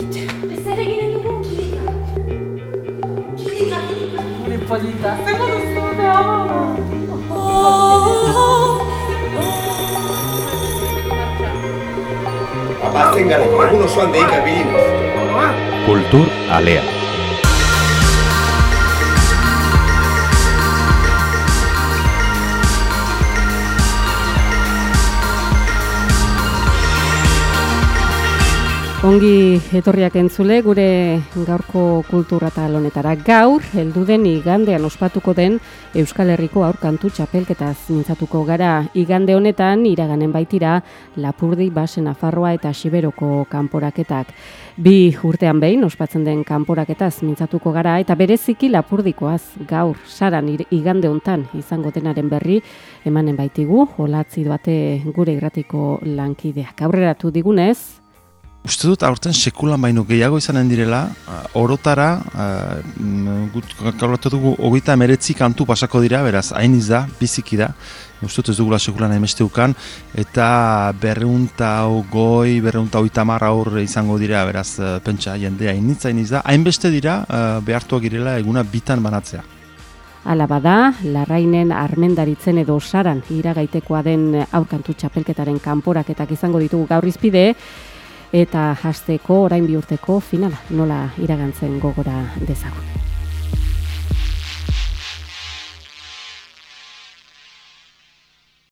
Zer eginen dugu? Kilika. Kilika, Gure polita. Zer duzu, da? Abatzen gara, egun osoan deika bilin. Kultur Alea. Ongi etorriak entzule gure gaurko kultura eta honetara. Gaur, heldu den igandean ospatuko den Euskal Herriko aurkantu txapelketaz mintzatuko gara. Igande honetan iraganen baitira Lapurdi, Basen, Nafarroa eta Siberoko kanporaketak. Bi urtean behin ospatzen den kanporaketaz mintzatuko gara eta bereziki Lapurdikoaz gaur saran igande hontan izango denaren berri emanen baitigu olatzi bate gure irratiko lankideak. Aurreratu digunez, Uste dut aurten sekulan baino gehiago izanen direla, uh, orotara, uh, mm, gut kalkulatu dugu, hogeita emeretzi kantu pasako dira, beraz, hain da, biziki da, uste dut ez dugula sekulan emeste ukan, eta berreunta goi, berreunta oita marra aur izango dira, beraz, uh, pentsa, jendea hainitza hainiz da, hainbeste dira, uh, behartuak girela eguna bitan banatzea. Ala bada, larrainen armendaritzen edo saran iragaitekoa den aurkantu txapelketaren kanporaketak izango ditugu gaur izpide, eta hasteko orain bi urteko finala nola iragantzen gogora dezagun.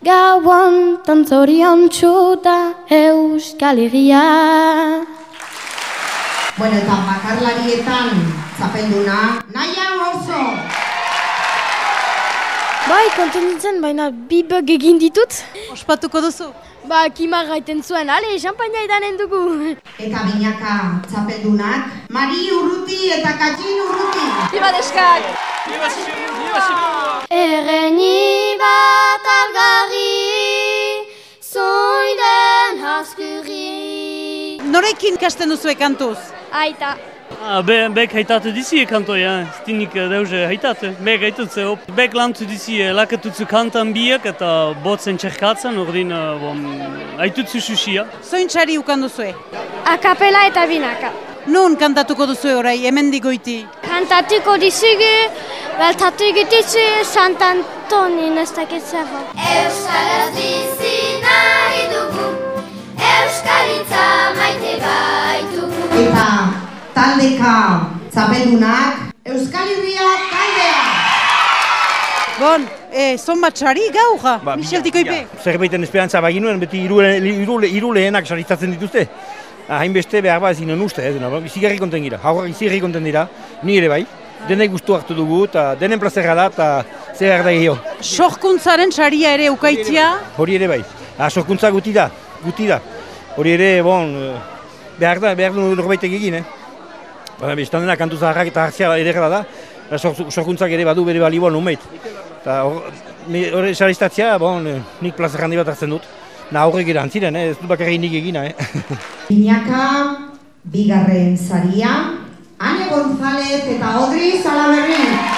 Gauan tantzorion txuta Euskal Herria. Bueno, eta bakarlarietan zapelduna, naia oso! Bai, konten nintzen, baina bi bug egin ditut. Ospatuko duzu. Ba, kima gaiten zuen, ale, champaina idanen dugu. Eta binaka zapeldunak, Mari Urruti eta Katxin Urruti! Biba deskak! Erreni bat algarri, zoiden haskurri. Norekin kasten duzu kantuz? Aita. Ah, be, bek haitatu dizie kantoia, stinik deuze haitatu. Bek haitutze, op. Bek lantu dizie, lakatutzu kantan biak eta botzen txerkatzen, ordin, uh, bon, haitutzu susia. Zointxari ukan duzue. Akapela eta binaka. Nun kantatuko duzue orai, hemen digoiti. Kantatuko dizugu, beltatu egititzu, Sant Antonin ez dakit zerro. Euskaraz bizi nahi dugu, Euskalitza maite baitugu. Eta taldeka zapeldunak, Euskal Herria taldea! Bon, e, zonbatxari gaur, Michel Tikoipe. Zerbaiten esperantza baginuen, beti irule, irule, irulehenak saritzatzen dituzte. Ah, Hainbeste behar bat zinen uste, ez dena, izigarri konten gira, haurrak izigarri konten dira, ni ere bai. Denek gustu hartu dugu, eta denen plazera da, eta zer behar da gehiago. Sorkuntzaren saria ere ukaitzia. Hori ere bai. Ah, sorkuntza guti da, guti da. Hori ere, bon, eh, behar da, behar du norbaitek egin, eh? Baina, bestan dena kantu zaharrak eta hartzia edera da, sorkuntzak ere badu bere balibon umeit. Eta hori saristatzea, bon, eh, nik plaza handi bat hartzen dut. Na aurrek ere antziren, eh? ez dut bakarrik nik egina, eh? Binaka, bigarren saria, Ane González eta Odri Salaberri!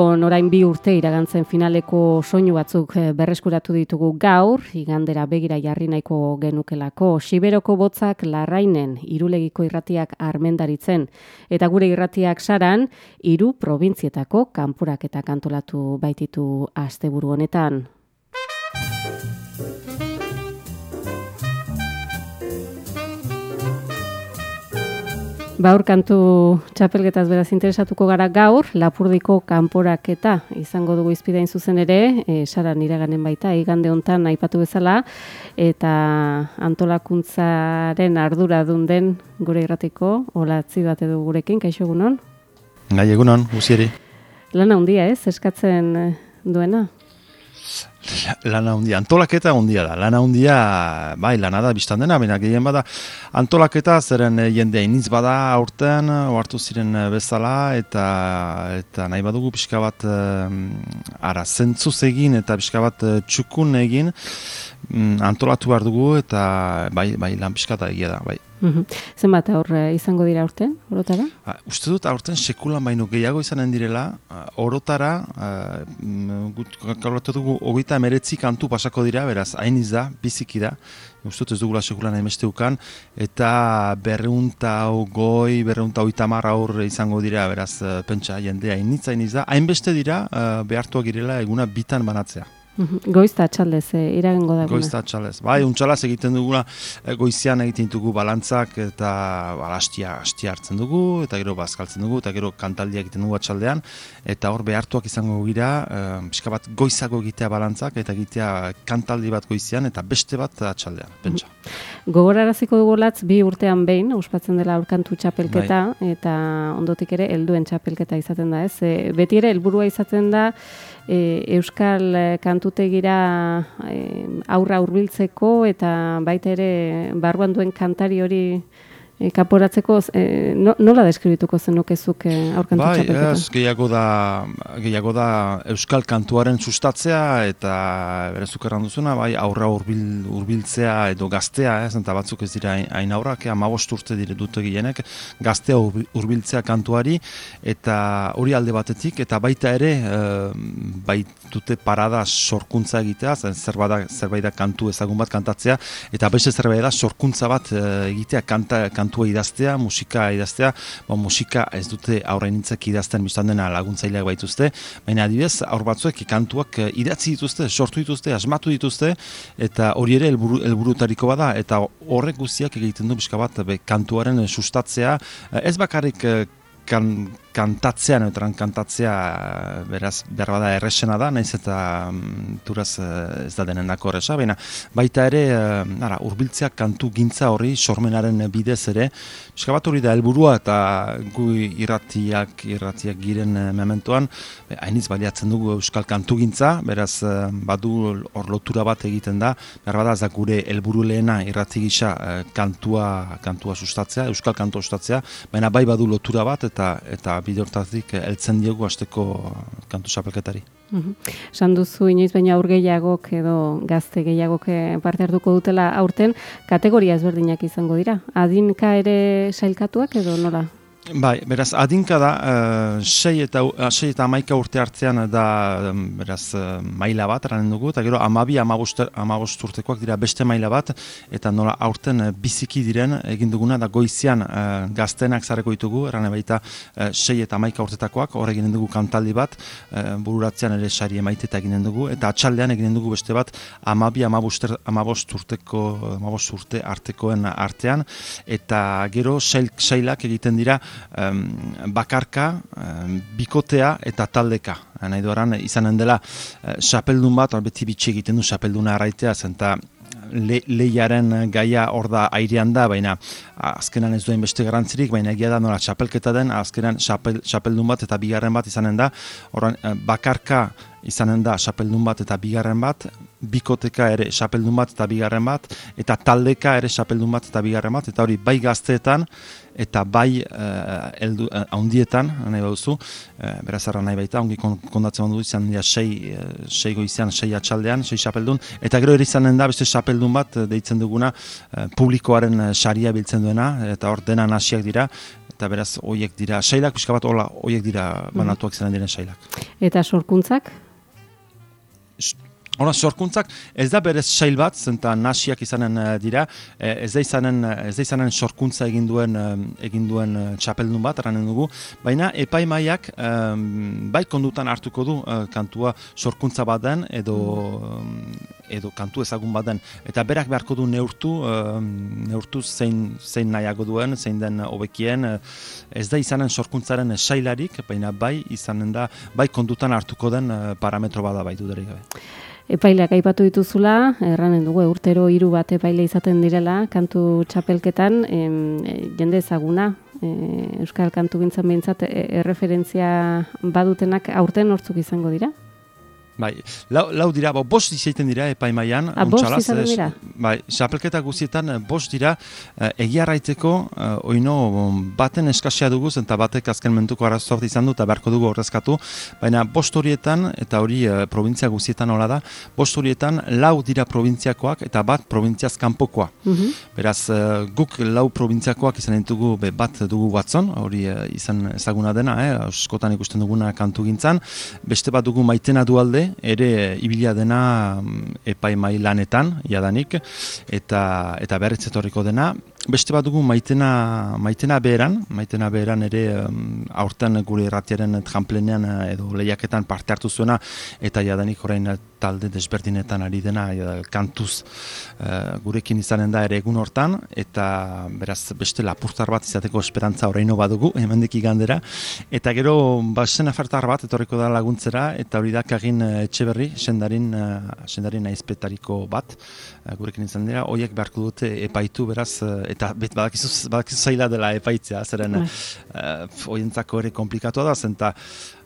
Bilbon orain bi urte iragantzen finaleko soinu batzuk eh, berreskuratu ditugu gaur, igandera begira jarri nahiko genukelako. Siberoko botzak larrainen, irulegiko irratiak armendaritzen, eta gure irratiak saran, hiru probintzietako kanpurak eta kantolatu baititu asteburu honetan. Baur kantu txapelgetaz beraz interesatuko gara gaur, Lapurdiko kanporaketa izango dugu izpidain zuzen ere, e, saran iraganen baita, igande hontan aipatu bezala, eta antolakuntzaren ardura den gure irratiko, olatzi bat edo gurekin, kaixo egunon? Gai egunon, guzieri. Lana handia ez, eskatzen duena? Lana handia, antolaketa handia da. Lana handia, bai, lana da biztan dena, baina gehien bada antolaketa zeren eh, jendea iniz bada aurten, ohartu ziren eh, bezala, eta eta nahi badugu pixka bat eh, ara, zentzuz egin eta pixka bat txukun egin mm, antolatu behar dugu, eta bai, bai, lan pixka eta egia da, bai. Mhm. Zenbat aur eh, izango dira urten, orotara? Ah, uste dut aurten sekulan baino gehiago izanen direla, ah, orotara, uh, gut, kalkulatu dugu, hogeita emeretzi kantu pasako dira, beraz, hain da, biziki da, uste dut ez dugula sekulan hainbesteukan, eta berreunta goi, berreunta oita marra aur izango dira, beraz, uh, pentsa, jendea, hainitz, hainiz da, hainbeste dira, uh, behartuak girela eguna bitan banatzea. Goizta atxaldez, e, iragengo da. Goizta atxaldez. Bai, untxalaz egiten dugula, eh, goizian egiten ditugu balantzak eta balastia astia hartzen dugu, eta gero bazkaltzen dugu, eta gero kantaldia egiten dugu atxaldean, eta hor behartuak izango gira, e, pixka bat goizago egitea balantzak, eta egitea kantaldi bat goizian, eta beste bat atxaldean, pentsa. Gogoraraziko dugu latz, bi urtean behin, ospatzen dela aurkantu txapelketa, bai. eta ondotik ere, helduen txapelketa izaten da, ez? E, beti ere, helburua izaten da, e, euskal e, kantutegira e, aurra hurbiltzeko eta baita ere barruan duen kantari hori e, kaporatzeko e, no, nola deskribituko zenukezuk e, aurkantu bai, txapelketa? Ez, gehiago da, gehiago da euskal kantuaren sustatzea eta berezuk erran duzuna, bai, aurra urbil, urbiltzea edo gaztea, ez, eta batzuk ez dira hain aurrak, amabost urte dire dute gienek, gaztea urbiltzea kantuari eta hori alde batetik, eta baita ere, e, baitute parada sorkuntza egitea, zerbait zerbait da kantu ezagun bat kantatzea, eta beste zerbait da sorkuntza bat egitea kanta, kanta kantua idaztea, musika idaztea, ba, musika ez dute aurrenintzak idazten biztan dena laguntzaileak baituzte, baina adibidez, aur batzuek kantuak eh, idatzi dituzte, sortu dituzte, asmatu dituzte, eta hori ere helburu, helburutariko bada, eta horrek guztiak egiten du bizka bat be, kantuaren sustatzea, eh, ez bakarrik eh, kan, kantatzea, neutran kantatzea, beraz, behar bada erresena da, naiz eta turaz uh, ez da denen dako erresa, baina baita ere, uh, ara, urbiltzea kantu gintza horri, sormenaren bidez ere, eska bat hori da helburua eta gu irratiak, irratiak giren mementoan, hainiz baliatzen dugu euskal kantu gintza, beraz, badu hor lotura bat egiten da, behar bada, ez da gure helburu lehena irrati gisa kantua, kantua sustatzea, euskal kantua sustatzea, baina bai badu lotura bat eta eta bide hortatik heltzen diogu asteko kantu sapelketari. Mhm. San duzu inoiz baina aur gehiagok edo gazte gehiagok eh, parte hartuko dutela aurten kategoria ezberdinak izango dira. Adinka ere sailkatuak edo nola? Bai, beraz, adinka da, uh, sei, eta, uh, sei eta amaika urte hartzean da, beraz, uh, maila bat, eranen dugu, eta gero amabi amabost urtekoak dira beste maila bat, eta nola aurten uh, biziki diren egin duguna, da goizian uh, gaztenak zareko ditugu, eranen baita uh, sei eta amaika urtetakoak, hor eginen dugu kantaldi bat, uh, bururatzean ere sari emaiteta eginen dugu, eta atxaldean eginen dugu beste bat, amabi amabost urteko, amabost urte artekoen artean, eta gero sailak egiten dira, um, bakarka, bikotea eta taldeka. Nahi duaran, izanen dela, uh, xapeldun bat, beti bitxe egiten du xapelduna arraitea, zenta le, lehiaren gaia hor da airean da, baina azkenan ez duen beste garantzirik, baina egia da nola txapelketa den, azkenan xapel, xapeldun bat eta bigarren bat izanen da, oran, eh, bakarka izanen da xapeldun bat eta bigarren bat, bikoteka ere xapeldun bat eta bigarren bat, eta taldeka ere xapeldun bat eta bigarren bat, eta hori bai gazteetan, eta bai uh, eldu, uh, ondietan, nahi baduzu, uh, beraz arra nahi baita, ongi kondatzen du izan dira sei, uh, sei goizian, sei atxaldean, sei xapeldun, eta gero ere izanen da beste xapeldun bat, deitzen duguna, publikoaren saria biltzen duena, eta hor dena nasiak dira, eta beraz hoiek dira sailak, pixka bat hola, hoiek dira banatuak zenen diren sailak. Eta sorkuntzak? Hora, sorkuntzak ez da berez sail bat, zenta nasiak izanen uh, dira, eh, ez da izanen, ez da izanen sorkuntza egin duen, egin duen txapeldun bat, eranen dugu, baina epaimaiak um, bai kondutan hartuko du kantua sorkuntza bat den, edo, edo kantu ezagun bat den, eta berak beharko du neurtu, neurtu zein, zein nahiago duen, zein den hobekien, ez da izanen sorkuntzaren sailarik, baina bai izanen da, bai kondutan hartuko den parametro bada baitu dure gabe. Epaileak aipatu dituzula, erranen dugu, urtero hiru bat epaile izaten direla, kantu txapelketan, em, e, jende ezaguna, e, Euskal Kantu bintzan behintzat, e, erreferentzia badutenak aurten hortzuk izango dira? Bai, lau, lau dira, bo, bost izaiten dira epaimaian. Ah, bost izaten dira? Bai, xapelketa guztietan eh, bost dira eh, egia raiteko, eh, oino bon, baten eskasia dugu, eta batek azken mentuko arazo bat izan du, eta beharko dugu horrezkatu, baina bost horietan, eta hori eh, provintzia guztietan hola da, bost horietan lau dira provintziakoak eta bat provintziaz kanpokoa. Mhm. Beraz, eh, guk lau provintziakoak izan ditugu be, bat dugu batzon, hori eh, izan ezaguna dena, eh, askotan ikusten duguna kantu gintzan, beste bat dugu maitena dualde, ere ibilia dena mm, epaimai lanetan, jadanik, eta, eta berriz etorriko dena. Beste bat dugu maitena, maitena beheran, maitena beheran ere um, aurten gure erratiaren tramplenean eh, edo lehiaketan parte hartu zuena, eta jadanik orain eh, talde desberdinetan ari dena, ja, kantuz eh, gurekin izanen da ere egun hortan, eta beraz beste lapurtar bat izateko esperantza oraino badugu, hemendik igandera, eta gero basen afertar bat etorriko da laguntzera, eta hori da kagin eh, etxe berri, sendarin, eh, sendarin aizpetariko bat, eh, gurekin izan dira, hoiek beharko dute epaitu beraz, eh, eta bet, badakizu, badakizu zaila dela epaitzea, zeren Bai. uh, oientzako ere komplikatu da, zenta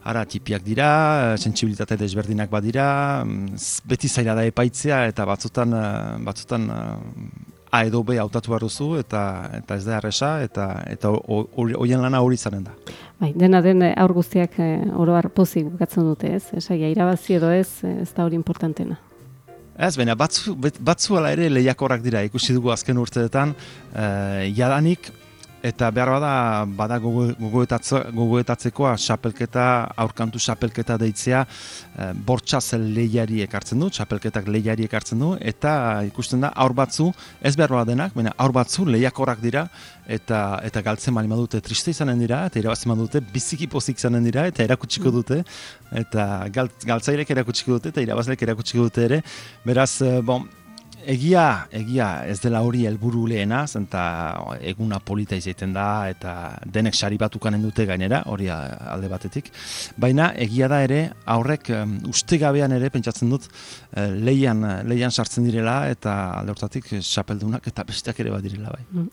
Ara, tipiak dira, eh, sentsibilitate desberdinak badira, mm, beti zaila da epaitzea eta batzutan, eh, batzutan eh, A edo B hautatu behar duzu eta, eta ez da erresa eta, eta ho- hori- horien lana hori izanen da. Bai, dena den eh, aur guztiak eh, oro har pozik bukatzen dute, ez? Esaia irabazi edo ez, eh, ez da hori importantena. Ez, baina batzu, batzu ere lehiakorrak dira, ikusi dugu azken urteetan, eh, jadanik, eta behar bada, bada gogo- gogoetatze, gogoetatzekoa xapelketa, aurkantu xapelketa deitzea, eh, bortxaz lehiari ekartzen du, xapelketak lehiari ekartzen du, eta ikusten da, aur batzu, ez behar denak, baina aur batzu lehiakorrak dira, eta eta galtzen bali badute triste izanen dira, eta irabazen badute biziki pozik izanen dira, eta erakutsiko dute, eta gal, galtzailek erakutsiko dute, eta irabazlek erakutsiko dute ere, beraz, eh, bon, Egia, egia, ez dela hori helburu lehena, zenta eguna polita izaiten da, eta denek sari bat ukanen dute gainera, hori alde batetik. Baina, egia da ere, aurrek um, ustegabean ere, pentsatzen dut, eh, leian, leian sartzen direla, eta alde hortatik xapeldunak eta besteak ere badirela bai.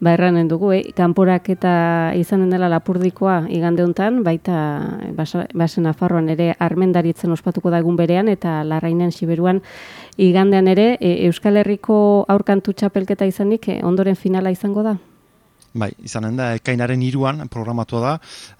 Ba, erranen dugu, eh? kanporak eta izanen dela lapurdikoa igande hontan, baita eh, basa- basen Nafarroan ere armendaritzen ospatuko da egun berean, eta larrainen siberuan igandean ere e, Euskal Herriko aurkantu txapelketa izanik eh, ondoren finala izango da? Bai, izanen da, ekainaren iruan programatua da,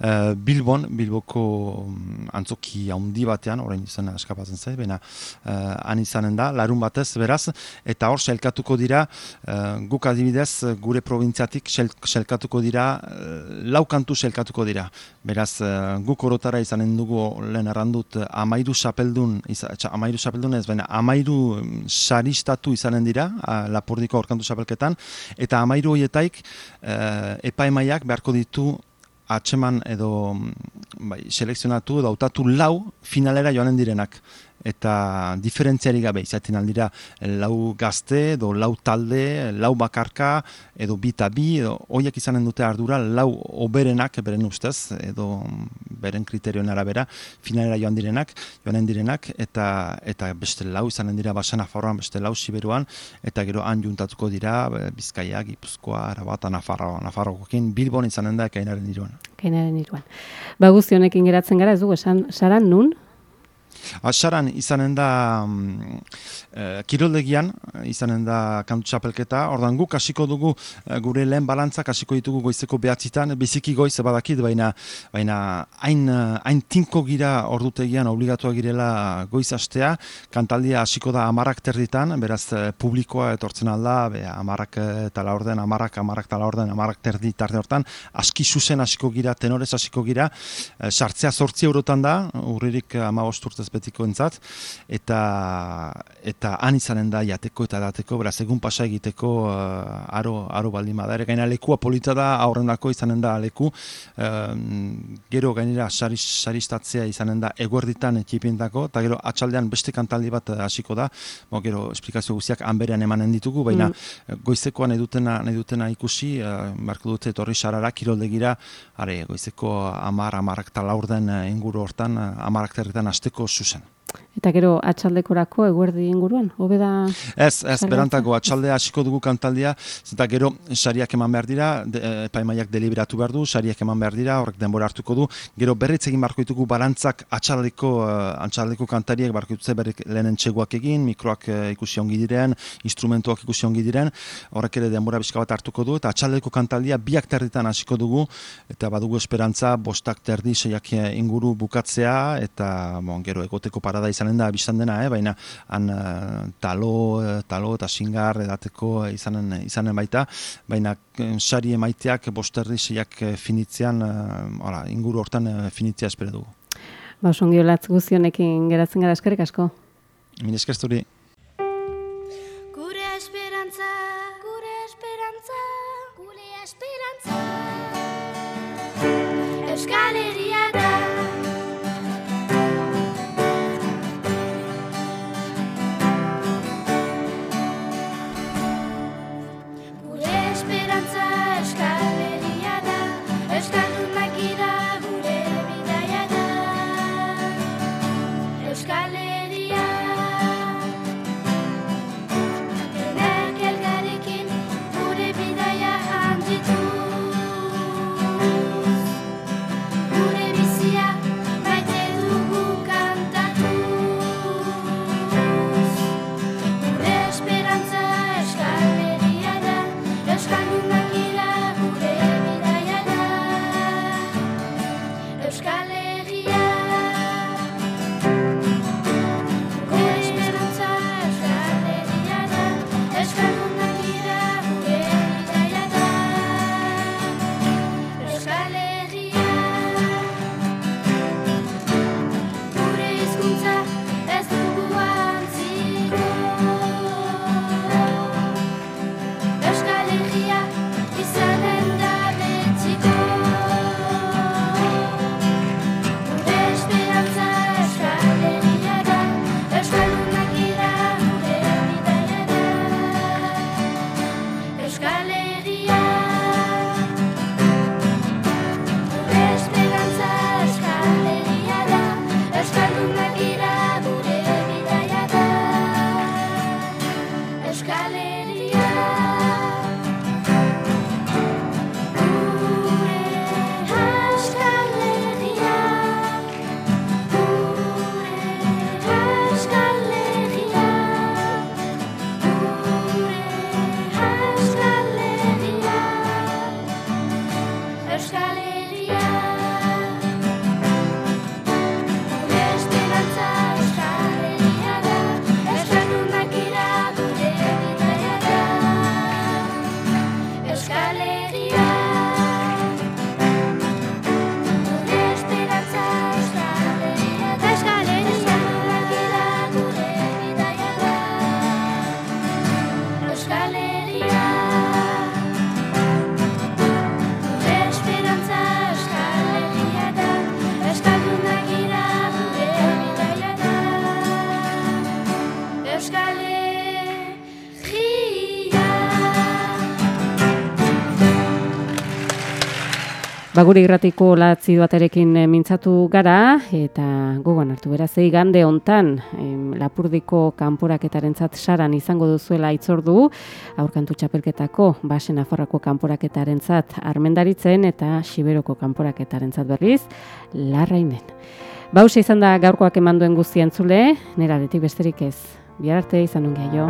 eh, Bilbon, Bilboko mm, antzoki handi batean, orain izena eskapatzen zait, baina eh, han izanen da, larun batez, beraz, eta hor selkatuko dira, eh, guk adibidez, gure provintziatik sel, selkatuko dira, eh, lau kantu selkatuko dira. Beraz, eh, guk orotara izanen dugu lehen errandut, amairu sapeldun, iza, txa, amairu sapeldun ez, baina amairu mm, saristatu izanen dira, a, lapordiko aurkantu sapelketan, eta amairu hoietaik, eh, epaimaiak beharko ditu atxeman edo mm, bai, selekzionatu edo hautatu lau finalera joanen direnak eta diferentziari gabe izaten aldira lau gazte edo lau talde, lau bakarka edo bi eta bi edo hoiek izanen dute ardura lau oberenak beren ustez edo beren kriterioen arabera finalera joan direnak, joanen direnak eta eta beste lau izanen dira Basa Nafarroan, beste lau Siberuan eta gero han juntatuko dira eh, Bizkaia, Gipuzkoa, Arabata, Nafarroa, Nafarroakokin Bilbon izanen da ekainaren iruan. Kainaren iruan. Ba guzti honekin geratzen gara, ez dugu esan, saran nun? Asaran izanen da eh, kiroldegian izanen da kantu txapelketa, ordan guk hasiko dugu gure lehen balantzak hasiko ditugu goizeko behatzitan, biziki goiz badakit, baina baina hain hain tinko gira ordutegian obligatua girela goiz hastea, kantaldia hasiko da amarak terditan, beraz publikoa etortzen alda, be, amarak eta laurden, amarak, amarak eta laurden, amarak terdi tarde hortan, aski zuzen hasiko gira, tenorez hasiko gira, sartzea sortzi eurotan da, urririk ama urtez betiko entzat, eta, eta han izanen da jateko eta dateko, beraz egun pasa egiteko eh, aro, aro baldin bada. Ere gaina lekua polita da, aurrendako izanen da leku, eh, gero gainera saris, saristatzea izanen da eguerditan ekipientako, eta gero atxaldean beste kantaldi bat eh, hasiko da, Bo, gero esplikazio guztiak hanberean emanen ditugu, baina Mm. goizekoa nahi dutena, nahi dutena ikusi, uh, barko dute etorri sarara, kiroldegira, are, goizeko amar, amarak eta laurden eh, inguru hortan, eh, amarak territan asteko zuzen. Eta gero atxaldekorako eguerdi inguruan, hobe da... Ez, ez, berantago atxaldea hasiko dugu kantaldia, eta gero sariak eman behar dira, de, eh, epaimaiak deliberatu behar du, sariak eman behar dira, horrek denbora hartuko du, gero berritz egin barko ditugu balantzak atxaldeko, uh, atxaldeko kantariek barko dituzte berrik lehenen txeguak egin, mikroak eh, ikusi ongi diren, instrumentuak ikusi ongi diren, horrek ere denbora bizka bat hartuko du, eta atxaldeko kantaldia biak terditan hasiko dugu, eta badugu esperantza bostak terdi seiak eh, inguru bukatzea, eta bon, gero egoteko parada izanen da biztan dena, eh? baina han eh, talo, eh, talo eta singar edateko izanen, izanen baita, baina eh, sari emaiteak bosterdi seiak eh, finitzean, eh, hala, inguru hortan eh, finitzea espero dugu. Ba, guztionekin geratzen gara eskerrik asko. Min esker gure irratiko latzi baterekin eh, mintzatu gara, eta gogoan hartu beraz, igande hontan lapurdiko kanporaketarentzat saran izango duzuela itzordu, aurkantu txapelketako basen afarrako kanporaketarentzat armendaritzen eta siberoko kanporaketarentzat berriz, larrainen. Bauze izan da gaurkoak eman duen guztien zule, nera detik besterik ez. Bihar arte izan ungia